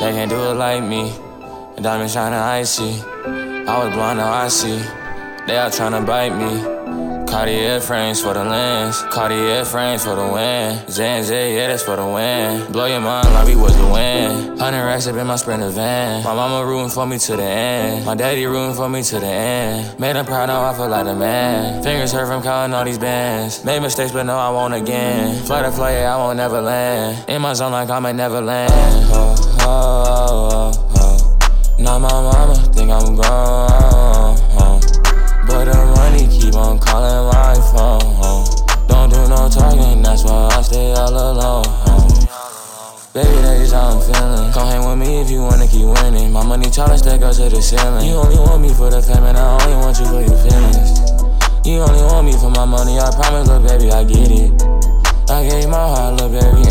They can't do it like me. Diamond shining icy. I was blind, now I see. They all tryna bite me. Cartier frames for the lens. Cartier frames for the win. Zanz, yeah, that's for the win. Blow your mind like we was the win. Hundred racks up in my sprinter van. My mama rooting for me to the end. My daddy rooting for me to the end. Made him proud, now I feel like a man. Fingers hurt from counting all these bands. Made mistakes, but no, I won't again. Fly to fly, yeah, I won't never land. In my zone like I'm at Neverland. Oh, oh, oh, oh, oh. Now my mama think I'm grown. But the money keep on calling my phone. Don't do no talking, that's why I stay all alone. Baby, that's how I'm feeling. Come hang with me if you wanna keep winning. My money tall stack up to the ceiling. You only want me for the fame, and I only want you for your feelings. You only want me for my money, I promise, little baby, I get it. I gave my heart, little baby,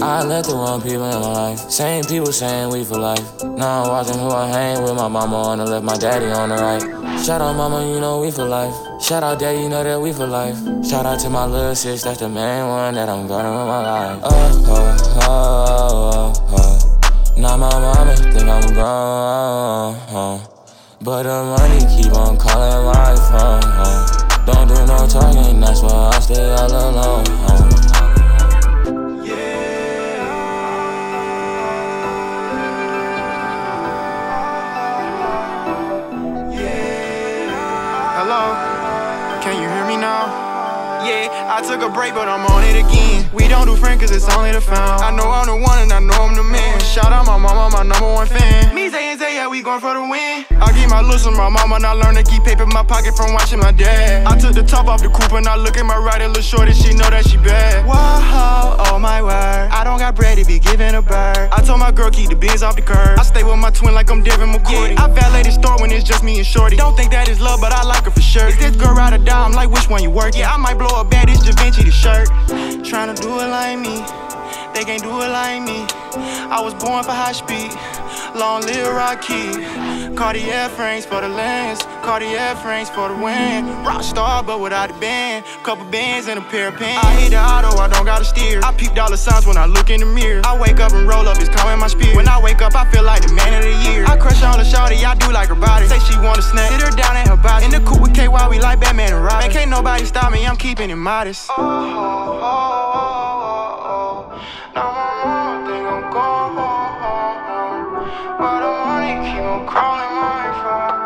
I let the wrong people in my life. Same people saying we for life. Now I'm watching who I hang with. My mama on the left, my daddy on the right. Shout out mama, you know we for life. Shout out dad, you know that we for life. Shout out to my little sis, that's the main one that I'm gonna run my life. Oh, oh, oh, oh, oh. Now my mama think I'm grown. But the money keep on calling my phone. I took a break, but I'm on it again. We don't do friends, cause it's only the found. I know I'm the one and I know I'm the man. Shout out my mama, my number one fan. Me, Zay, and Zay, yeah, we going for the win. I give my looks to my mama, and I learn to keep paper in my pocket from watching my dad. Took the top off the coupe, and I look at my right, and look short, and she know that she bad. Whoa, oh my word. I don't got bread to be giving a bird. I told my girl, keep the beans off the curb. I stay with my twin like I'm Devin McCourty. Yeah, I valet store when it's just me and Shorty. Don't think that is love, but I like her for sure. Is this girl ride or die? I'm like, which one you work? Yeah, I might blow a bad, it's Da Vinci the shirt. Tryna do it like me, they can't do it like me. I was born for high speed, long live Rocky. Cartier frames for the lens, Cartier frames for the win. Rockstar, but without a band. Couple bands and a pair of pants. I hate the auto, I don't gotta steer. I peep dollar signs when I look in the mirror. I wake up and roll up, it's calling my spirit. When I wake up, I feel like the man of the year. I crush on the shawty, I do like her body. Say she wanna snack, sit her down in her body. In the coupe with KY, we like Batman and Robin. Man, can't nobody stop me, I'm keeping it modest. Oh, oh, oh. oh. crawling my phone.